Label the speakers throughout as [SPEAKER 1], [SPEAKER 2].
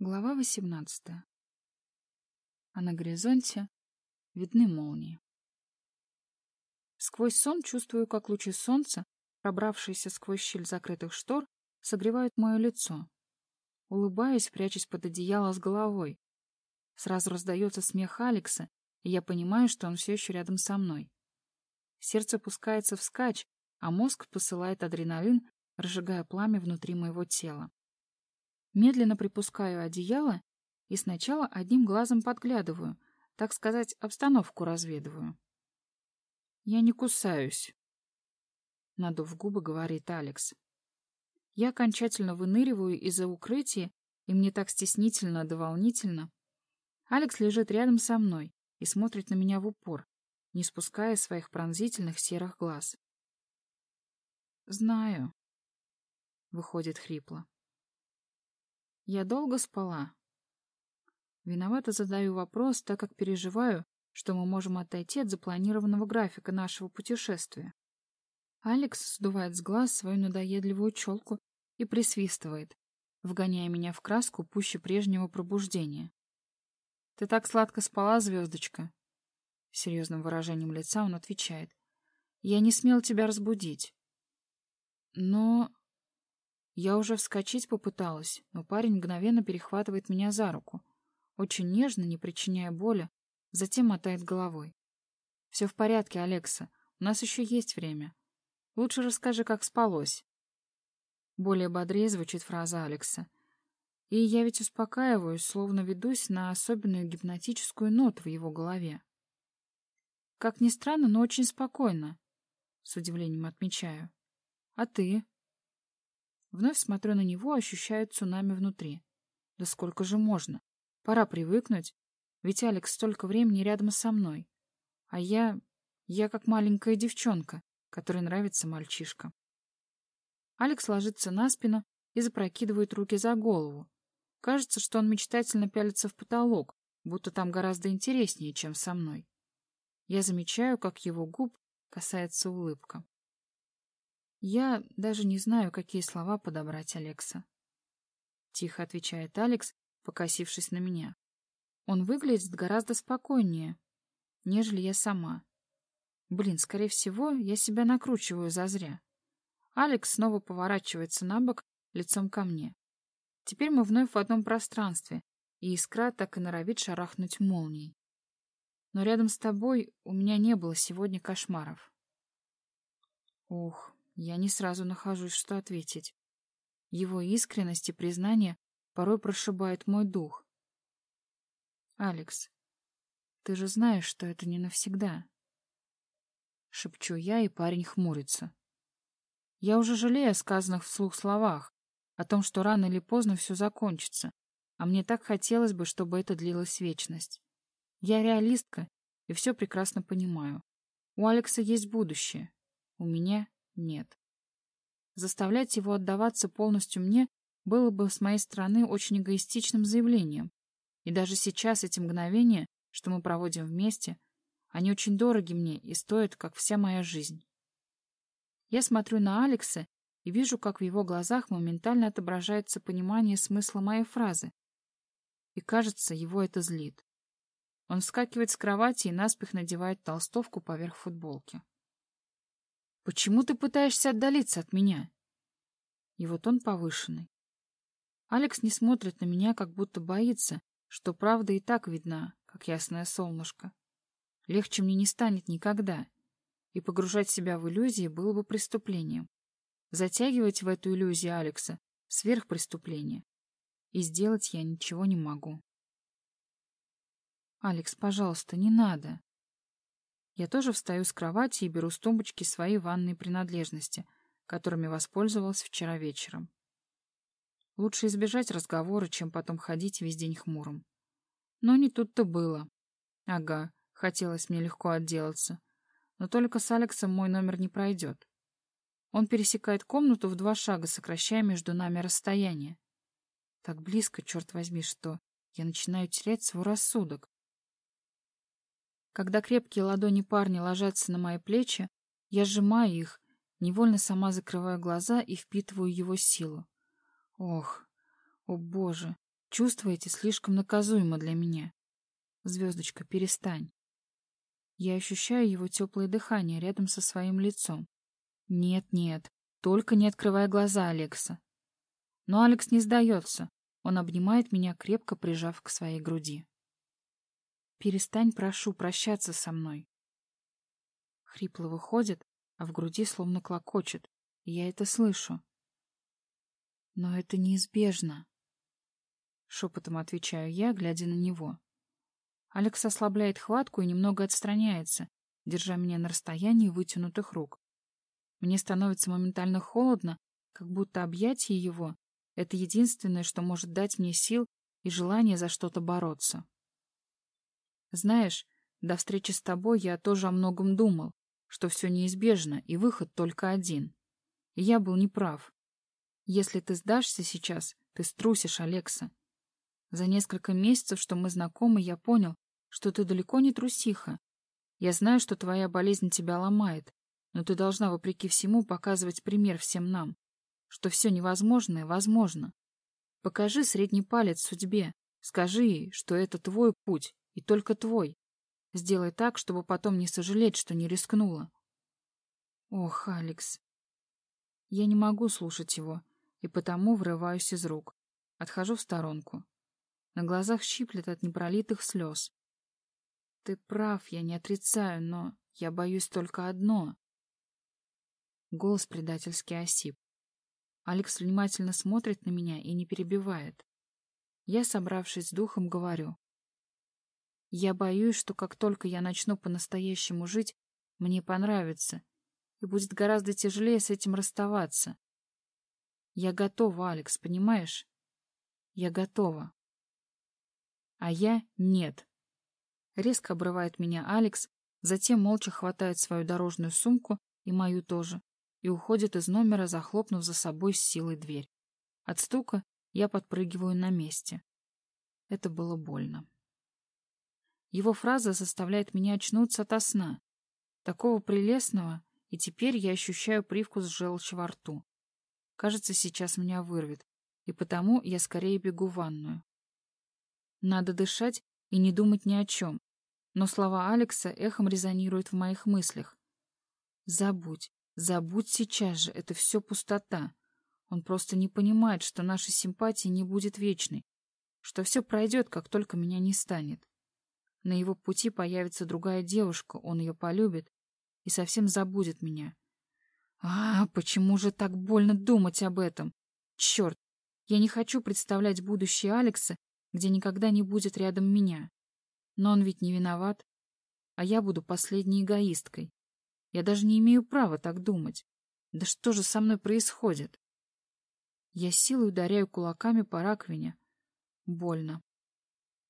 [SPEAKER 1] Глава 18. А на горизонте видны молнии. Сквозь сон чувствую, как лучи солнца, пробравшиеся сквозь щель закрытых штор, согревают мое лицо. Улыбаюсь, прячусь под одеяло с головой. Сразу раздается смех Алекса, и я понимаю, что он все еще рядом со мной. Сердце пускается вскачь, а мозг посылает адреналин, разжигая пламя внутри моего тела. Медленно припускаю одеяло и сначала одним глазом подглядываю, так сказать, обстановку разведываю. «Я не кусаюсь», — надув губы, говорит Алекс. Я окончательно выныриваю из-за укрытия, и мне так стеснительно да волнительно. Алекс лежит рядом со мной и смотрит на меня в упор, не спуская своих пронзительных серых глаз. «Знаю», — выходит хрипло. Я долго спала. Виновато задаю вопрос, так как переживаю, что мы можем отойти от запланированного графика нашего путешествия. Алекс сдувает с глаз свою надоедливую челку и присвистывает, вгоняя меня в краску пуще прежнего пробуждения. «Ты так сладко спала, звездочка!» Серьезным выражением лица он отвечает. «Я не смел тебя разбудить». «Но...» Я уже вскочить попыталась, но парень мгновенно перехватывает меня за руку. Очень нежно, не причиняя боли, затем мотает головой. «Все в порядке, Алекса. У нас еще есть время. Лучше расскажи, как спалось». Более бодрее звучит фраза Алекса. И я ведь успокаиваюсь, словно ведусь на особенную гипнотическую ноту в его голове. Как ни странно, но очень спокойно, с удивлением отмечаю. А ты? Вновь смотрю на него, ощущаю цунами внутри. Да сколько же можно? Пора привыкнуть. Ведь Алекс столько времени рядом со мной. А я... я как маленькая девчонка, которой нравится мальчишка. Алекс ложится на спину и запрокидывает руки за голову. Кажется, что он мечтательно пялится в потолок, будто там гораздо интереснее, чем со мной. Я замечаю, как его губ касается улыбка. Я даже не знаю, какие слова подобрать Алекса. Тихо отвечает Алекс, покосившись на меня. Он выглядит гораздо спокойнее, нежели я сама. Блин, скорее всего, я себя накручиваю зазря. Алекс снова поворачивается на бок, лицом ко мне. Теперь мы вновь в одном пространстве, и искра так и норовит шарахнуть молнией. Но рядом с тобой у меня не было сегодня кошмаров. Ух, я не сразу нахожусь, что ответить. Его искренность и признание порой прошибают мой дух. «Алекс, ты же знаешь, что это не навсегда». Шепчу я, и парень хмурится. Я уже жалею о сказанных вслух словах, о том, что рано или поздно все закончится, а мне так хотелось бы, чтобы это длилась вечность. Я реалистка и все прекрасно понимаю. У Алекса есть будущее, у меня нет. Заставлять его отдаваться полностью мне было бы с моей стороны очень эгоистичным заявлением. И даже сейчас эти мгновения, что мы проводим вместе, они очень дороги мне и стоят, как вся моя жизнь. Я смотрю на Алекса и вижу, как в его глазах моментально отображается понимание смысла моей фразы. И кажется, его это злит. Он вскакивает с кровати и наспех надевает толстовку поверх футболки. Почему ты пытаешься отдалиться от меня? И вот он повышенный. Алекс не смотрит на меня, как будто боится, что правда и так видна, как ясное солнышко. Легче мне не станет никогда, и погружать себя в иллюзии было бы преступлением. Затягивать в эту иллюзию Алекса — сверхпреступление. И сделать я ничего не могу. «Алекс, пожалуйста, не надо», я тоже встаю с кровати и беру с тумбочки свои ванные принадлежности, которыми воспользовалась вчера вечером. Лучше избежать разговора, чем потом ходить весь день хмурым. Но не тут-то было. Ага, хотелось мне легко отделаться. Но только с Алексом мой номер не пройдет. Он пересекает комнату в два шага, сокращая между нами расстояние. Так близко, черт возьми, что я начинаю терять свой рассудок. Когда крепкие ладони парня ложатся на мои плечи, я сжимаю их, невольно сама закрываю глаза и впитываю его силу. Ох, о боже, Чувства эти слишком наказуемо для меня. Звездочка, перестань. Я ощущаю его теплое дыхание рядом со своим лицом. Нет, нет, только не открывая глаза Алекса. Но Алекс не сдается. Он обнимает меня, крепко прижав к своей груди. «Перестань, прошу, прощаться со мной». Хрипло выходит, а в груди словно клокочет, я это слышу. Но это неизбежно. Шепотом отвечаю я, глядя на него. Алекс ослабляет хватку и немного отстраняется, держа меня на расстоянии вытянутых рук. Мне становится моментально холодно, как будто объятие его — это единственное, что может дать мне сил и желание за что-то бороться. Знаешь, до встречи с тобой я тоже о многом думал, что все неизбежно, и выход только один. Я был неправ. Если ты сдашься сейчас, ты струсишь Алекса. За несколько месяцев, что мы знакомы, я понял, что ты далеко не трусиха. Я знаю, что твоя болезнь тебя ломает, но ты должна, вопреки всему, показывать пример всем нам, что все невозможное возможно. Покажи средний палец судьбе, скажи ей, что это твой путь, и только твой. Сделай так, чтобы потом не сожалеть, что не рискнула. Ох, Алекс. Я не могу слушать его, и потому врываюсь из рук. Отхожу в сторонку. На глазах щиплет от непролитых слез. Ты прав, я не отрицаю, но я боюсь только одно. Голос предательски осип. Алекс внимательно смотрит на меня и не перебивает. Я, собравшись с духом, говорю. Я боюсь, что как только я начну по-настоящему жить, мне понравится, и будет гораздо тяжелее с этим расставаться. Я готова, Алекс, понимаешь? Я готова. А я нет. Резко обрывает меня Алекс, затем молча хватает свою дорожную сумку и мою тоже, и уходит из номера, захлопнув за собой с силой дверь. От стука я подпрыгиваю на месте. Это было больно. Его фраза заставляет меня очнуться ото сна. Такого прелестного, и теперь я ощущаю привкус желчи во рту. Кажется, сейчас меня вырвет, и потому я скорее бегу в ванную. Надо дышать и не думать ни о чем. Но слова Алекса эхом резонируют в моих мыслях. Забудь, забудь сейчас же, это все пустота. Он просто не понимает, что наша симпатия не будет вечной, что все пройдет, как только меня не станет. На его пути появится другая девушка, он ее полюбит и совсем забудет меня. А, почему же так больно думать об этом? Черт, я не хочу представлять будущее Алекса, где никогда не будет рядом меня. Но он ведь не виноват, а я буду последней эгоисткой. Я даже не имею права так думать. Да что же со мной происходит? Я силой ударяю кулаками по раковине. Больно.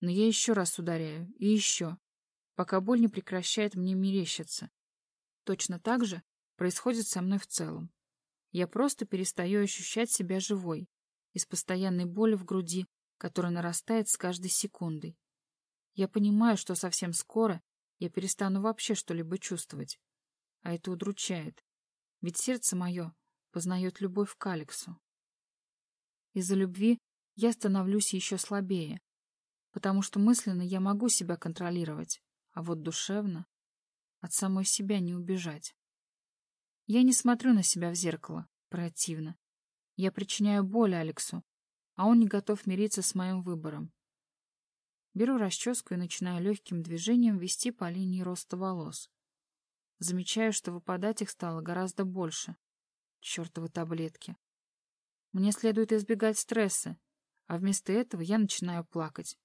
[SPEAKER 1] Но я еще раз ударяю, и еще, пока боль не прекращает мне мерещиться. Точно так же происходит со мной в целом. Я просто перестаю ощущать себя живой, из постоянной боли в груди, которая нарастает с каждой секундой. Я понимаю, что совсем скоро я перестану вообще что-либо чувствовать. А это удручает. Ведь сердце мое познает любовь к Алексу. Из-за любви я становлюсь еще слабее, потому что мысленно я могу себя контролировать, а вот душевно от самой себя не убежать. Я не смотрю на себя в зеркало, противно. Я причиняю боль Алексу, а он не готов мириться с моим выбором. Беру расческу и начинаю легким движением вести по линии роста волос. Замечаю, что выпадать их стало гораздо больше. Чертовы таблетки. Мне следует избегать стресса, а вместо этого я начинаю плакать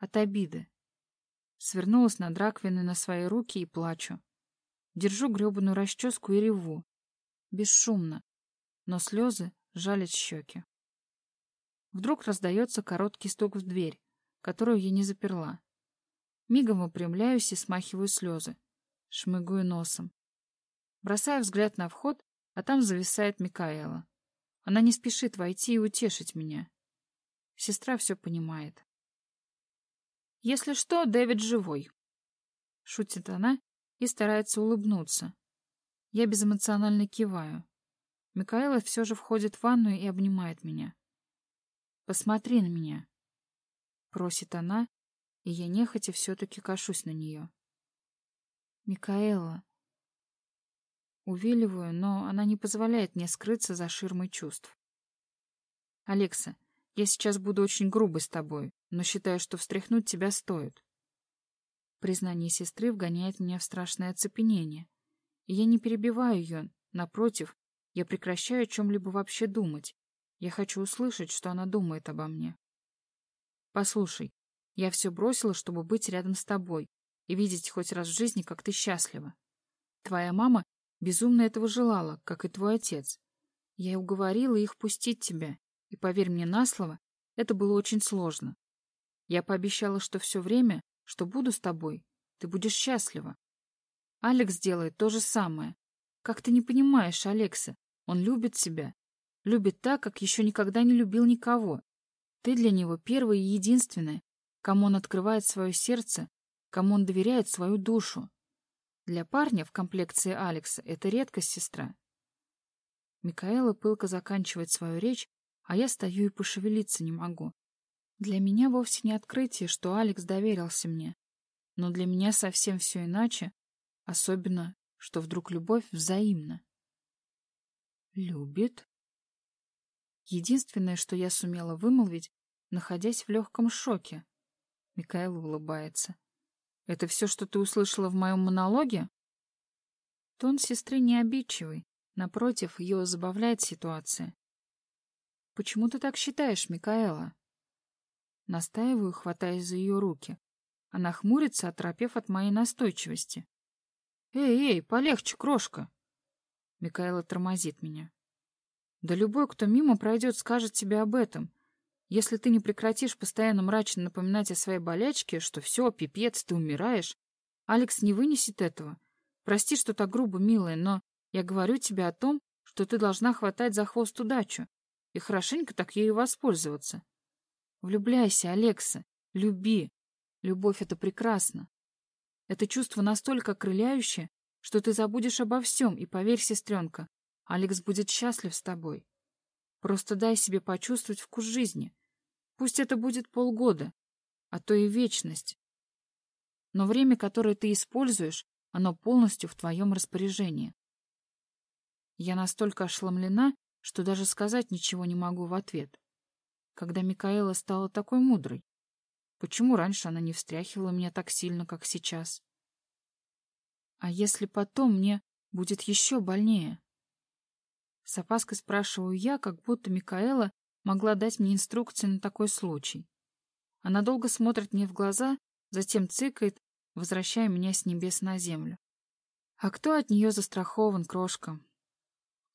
[SPEAKER 1] от обиды. Свернулась над раковиной на свои руки и плачу. Держу гребаную расческу и реву. Бесшумно, но слезы жалят щеки. Вдруг раздается короткий стук в дверь, которую я не заперла. Мигом выпрямляюсь и смахиваю слезы. Шмыгаю носом. Бросаю взгляд на вход, а там зависает Микаэла. Она не спешит войти и утешить меня. Сестра все понимает. Если что, Дэвид живой. Шутит она и старается улыбнуться. Я безэмоционально киваю. Микаэла все же входит в ванную и обнимает меня. Посмотри на меня. Просит она, и я нехотя все-таки кашусь на нее. Микаэла. Увиливаю, но она не позволяет мне скрыться за ширмой чувств. Алекса, я сейчас буду очень грубой с тобой, но считаю, что встряхнуть тебя стоит. Признание сестры вгоняет меня в страшное оцепенение. И я не перебиваю ее, напротив, я прекращаю о чем-либо вообще думать. Я хочу услышать, что она думает обо мне. Послушай, я все бросила, чтобы быть рядом с тобой и видеть хоть раз в жизни, как ты счастлива. Твоя мама безумно этого желала, как и твой отец. Я уговорила их пустить тебя, и, поверь мне на слово, это было очень сложно. Я пообещала, что все время, что буду с тобой, ты будешь счастлива. Алекс делает то же самое. Как ты не понимаешь, Алекса, он любит себя. Любит так, как еще никогда не любил никого. Ты для него первая и единственная, кому он открывает свое сердце, кому он доверяет свою душу. Для парня в комплекции Алекса это редкость, сестра. Микаэла пылко заканчивает свою речь, а я стою и пошевелиться не могу. Для меня вовсе не открытие, что Алекс доверился мне. Но для меня совсем все иначе, особенно, что вдруг любовь взаимна. Любит? Единственное, что я сумела вымолвить, находясь в легком шоке. Микаэл улыбается. Это все, что ты услышала в моем монологе? Тон сестры не обидчивый. Напротив, ее забавляет ситуация. Почему ты так считаешь, Микаэла? Настаиваю, хватаясь за ее руки. Она хмурится, оторопев от моей настойчивости. «Эй, эй, полегче, крошка!» Микаэла тормозит меня. «Да любой, кто мимо пройдет, скажет тебе об этом. Если ты не прекратишь постоянно мрачно напоминать о своей болячке, что все, пипец, ты умираешь, Алекс не вынесет этого. Прости, что так грубо, милая, но я говорю тебе о том, что ты должна хватать за хвост удачу и хорошенько так ею воспользоваться. Влюбляйся, Алекса, люби. Любовь — это прекрасно. Это чувство настолько окрыляющее, что ты забудешь обо всем, и поверь, сестренка, Алекс будет счастлив с тобой. Просто дай себе почувствовать вкус жизни. Пусть это будет полгода, а то и вечность. Но время, которое ты используешь, оно полностью в твоем распоряжении. Я настолько ошеломлена, что даже сказать ничего не могу в ответ. Когда Микаэла стала такой мудрой? Почему раньше она не встряхивала меня так сильно, как сейчас? А если потом мне будет еще больнее? С опаской спрашиваю я, как будто Микаэла могла дать мне инструкции на такой случай. Она долго смотрит мне в глаза, затем цыкает, возвращая меня с небес на землю. А кто от нее застрахован, крошка?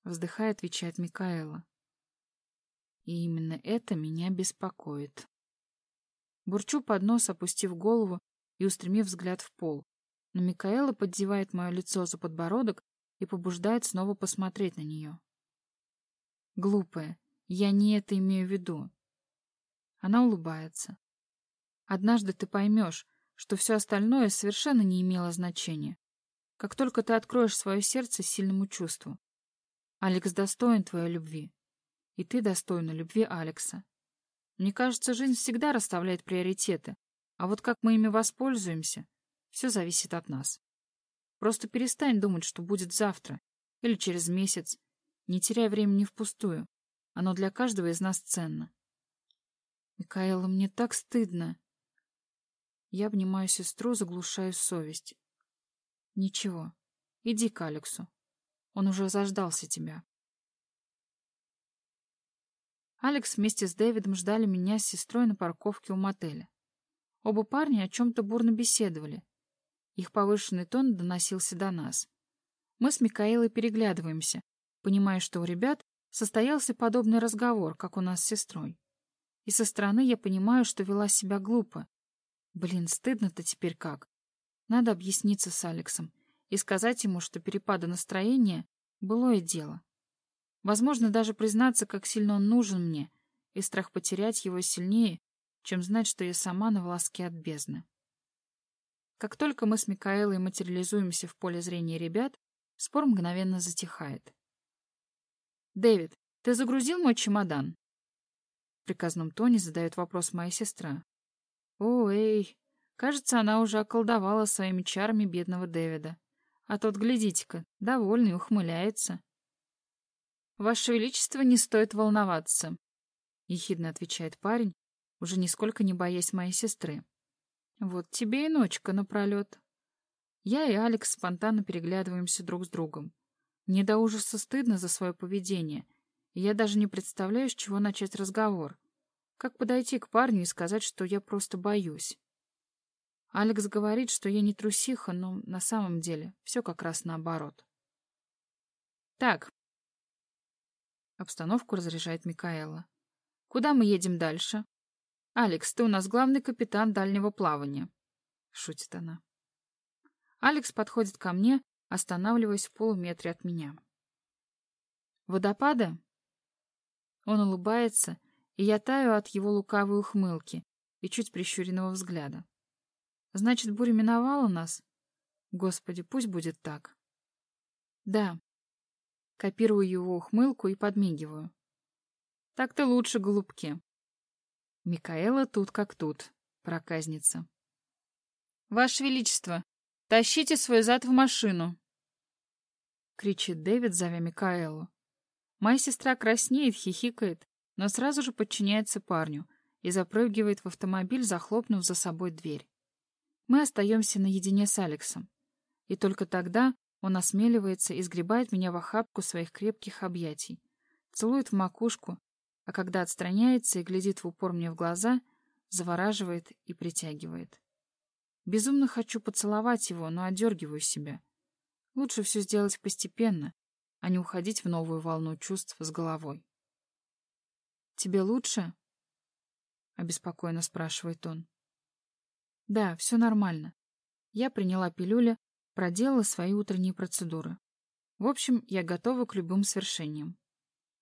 [SPEAKER 1] Вздыхая, отвечает Микаэла. И именно это меня беспокоит. Бурчу под нос, опустив голову и устремив взгляд в пол. Но Микаэла поддевает мое лицо за подбородок и побуждает снова посмотреть на нее. Глупая, я не это имею в виду. Она улыбается. Однажды ты поймешь, что все остальное совершенно не имело значения. Как только ты откроешь свое сердце сильному чувству. Алекс достоин твоей любви. И ты достойна любви Алекса. Мне кажется, жизнь всегда расставляет приоритеты, а вот как мы ими воспользуемся, все зависит от нас. Просто перестань думать, что будет завтра или через месяц. Не теряй времени впустую. Оно для каждого из нас ценно. Микаэла, мне так стыдно. Я обнимаю сестру, заглушаю совесть. Ничего, иди к Алексу. Он уже заждался тебя. Алекс вместе с Дэвидом ждали меня с сестрой на парковке у мотеля. Оба парня о чем-то бурно беседовали. Их повышенный тон доносился до нас. Мы с Микаэлой переглядываемся, понимая, что у ребят состоялся подобный разговор, как у нас с сестрой. И со стороны я понимаю, что вела себя глупо. Блин, стыдно-то теперь как. Надо объясниться с Алексом и сказать ему, что перепады настроения — былое дело. Возможно, даже признаться, как сильно он нужен мне, и страх потерять его сильнее, чем знать, что я сама на волоске от бездны. Как только мы с Микаэлой материализуемся в поле зрения ребят, спор мгновенно затихает. «Дэвид, ты загрузил мой чемодан?» В приказном тоне задает вопрос моя сестра. О, эй, кажется, она уже околдовала своими чарами бедного Дэвида. А тот, глядите-ка, довольный, ухмыляется. «Ваше Величество, не стоит волноваться», — ехидно отвечает парень, уже нисколько не боясь моей сестры. «Вот тебе и ночка напролет». Я и Алекс спонтанно переглядываемся друг с другом. Мне до ужаса стыдно за свое поведение, и я даже не представляю, с чего начать разговор. Как подойти к парню и сказать, что я просто боюсь? Алекс говорит, что я не трусиха, но на самом деле все как раз наоборот. Так. Обстановку разряжает Микаэла. Куда мы едем дальше? Алекс, ты у нас главный капитан дальнего плавания. Шутит она. Алекс подходит ко мне, останавливаясь в полуметре от меня. Водопада? Он улыбается, и я таю от его лукавой ухмылки и чуть прищуренного взгляда. Значит, буря миновала нас? Господи, пусть будет так. Да. Копирую его ухмылку и подмигиваю. Так-то лучше, голубки. Микаэла тут как тут, проказница. Ваше Величество, тащите свой зад в машину. Кричит Дэвид, зовя Микаэлу. Моя сестра краснеет, хихикает, но сразу же подчиняется парню и запрыгивает в автомобиль, захлопнув за собой дверь. Мы остаемся наедине с Алексом. И только тогда он осмеливается и сгребает меня в охапку своих крепких объятий, целует в макушку, а когда отстраняется и глядит в упор мне в глаза, завораживает и притягивает. Безумно хочу поцеловать его, но одергиваю себя. Лучше все сделать постепенно, а не уходить в новую волну чувств с головой. «Тебе лучше?» — обеспокоенно спрашивает он. Да, все нормально. Я приняла пилюли, проделала свои утренние процедуры. В общем, я готова к любым свершениям.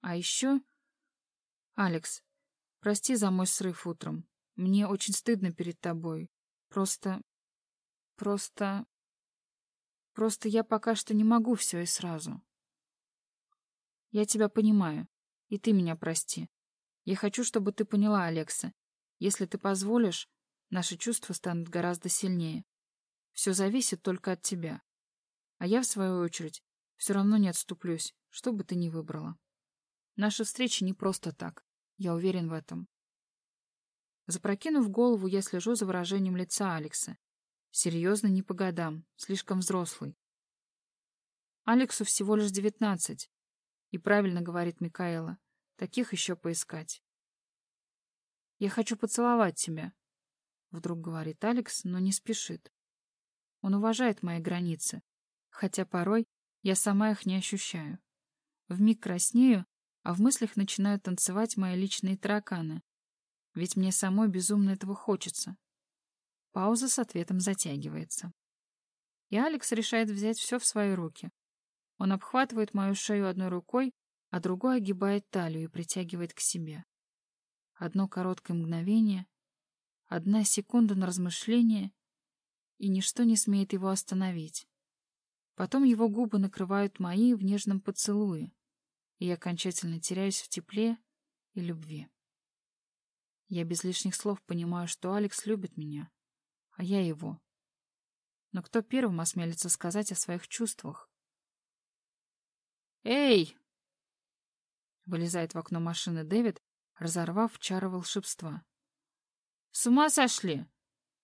[SPEAKER 1] А еще... Алекс, прости за мой срыв утром. Мне очень стыдно перед тобой. Просто... Просто... Просто я пока что не могу все и сразу. Я тебя понимаю, и ты меня прости. Я хочу, чтобы ты поняла, Алекса. Если ты позволишь, Наши чувства станут гораздо сильнее. Все зависит только от тебя. А я, в свою очередь, все равно не отступлюсь, что бы ты ни выбрала. Наша встреча не просто так. Я уверен в этом. Запрокинув голову, я слежу за выражением лица Алекса. Серьезно не по годам, слишком взрослый. Алексу всего лишь девятнадцать. И правильно говорит Микаэла, таких еще поискать. Я хочу поцеловать тебя, Вдруг говорит Алекс, но не спешит. Он уважает мои границы, хотя порой я сама их не ощущаю. Вмиг краснею, а в мыслях начинают танцевать мои личные тараканы. Ведь мне самой безумно этого хочется. Пауза с ответом затягивается. И Алекс решает взять все в свои руки. Он обхватывает мою шею одной рукой, а другой огибает талию и притягивает к себе. Одно короткое мгновение, Одна секунда на размышление, и ничто не смеет его остановить. Потом его губы накрывают мои в нежном поцелуе, и я окончательно теряюсь в тепле и любви. Я без лишних слов понимаю, что Алекс любит меня, а я его. Но кто первым осмелится сказать о своих чувствах? «Эй!» Вылезает в окно машины Дэвид, разорвав чары волшебства. С ума сошли?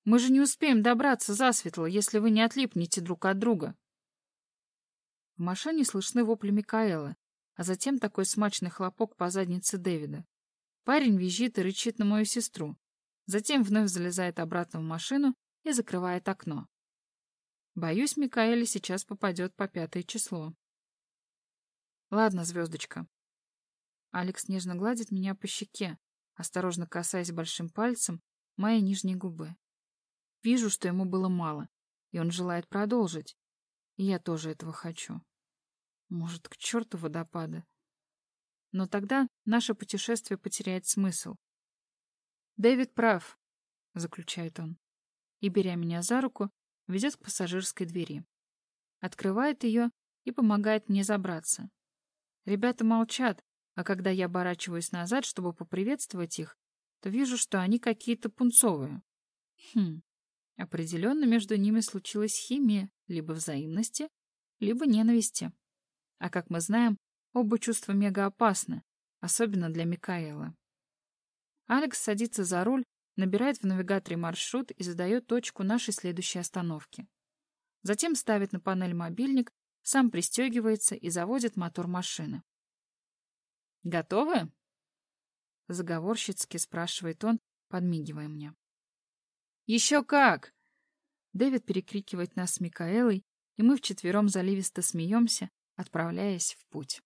[SPEAKER 1] Мы же не успеем добраться засветло, если вы не отлипнете друг от друга. В машине слышны вопли Микаэла, а затем такой смачный хлопок по заднице Дэвида. Парень визжит и рычит на мою сестру. Затем вновь залезает обратно в машину и закрывает окно. Боюсь, Микаэле сейчас попадет по пятое число. Ладно, звездочка. Алекс нежно гладит меня по щеке, осторожно касаясь большим пальцем моей нижней губы. Вижу, что ему было мало, и он желает продолжить. И я тоже этого хочу. Может, к черту водопада. Но тогда наше путешествие потеряет смысл. «Дэвид прав», — заключает он, и, беря меня за руку, ведет к пассажирской двери. Открывает ее и помогает мне забраться. Ребята молчат, а когда я оборачиваюсь назад, чтобы поприветствовать их, то вижу, что они какие-то пунцовые. Хм, определенно между ними случилась химия либо взаимности, либо ненависти. А как мы знаем, оба чувства мега опасны, особенно для Микаэла. Алекс садится за руль, набирает в навигаторе маршрут и задает точку нашей следующей остановки. Затем ставит на панель мобильник, сам пристегивается и заводит мотор машины. «Готовы?» Заговорщицки спрашивает он, подмигивая мне. «Еще как!» Дэвид перекрикивает нас с Микаэлой, и мы вчетвером заливисто смеемся, отправляясь в путь.